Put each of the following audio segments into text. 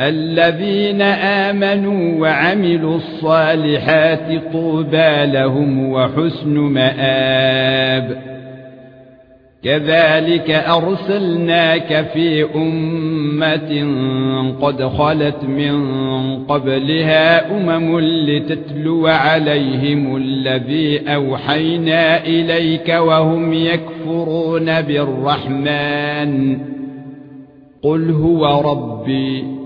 الذين آمنوا وعملوا الصالحات طوبى لهم وحسن مآب. كذلك أرسلناك في أمة قد خلت من قبلها أمم لتتلو عليهم الذي أوحينا إليك وهم يكفرون بالرحمن. قل هو ربي.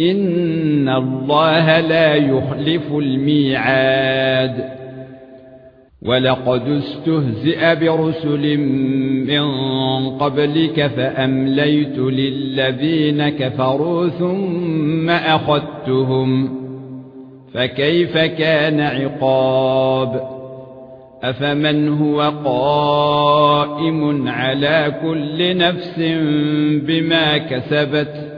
ان الله لا يخلف الميعاد ولقد استهزئ برسل من قبلك فامليت للذين كفروا ثم اخذتهم فكيف كان عقاب افمن هو قائم على كل نفس بما كسبت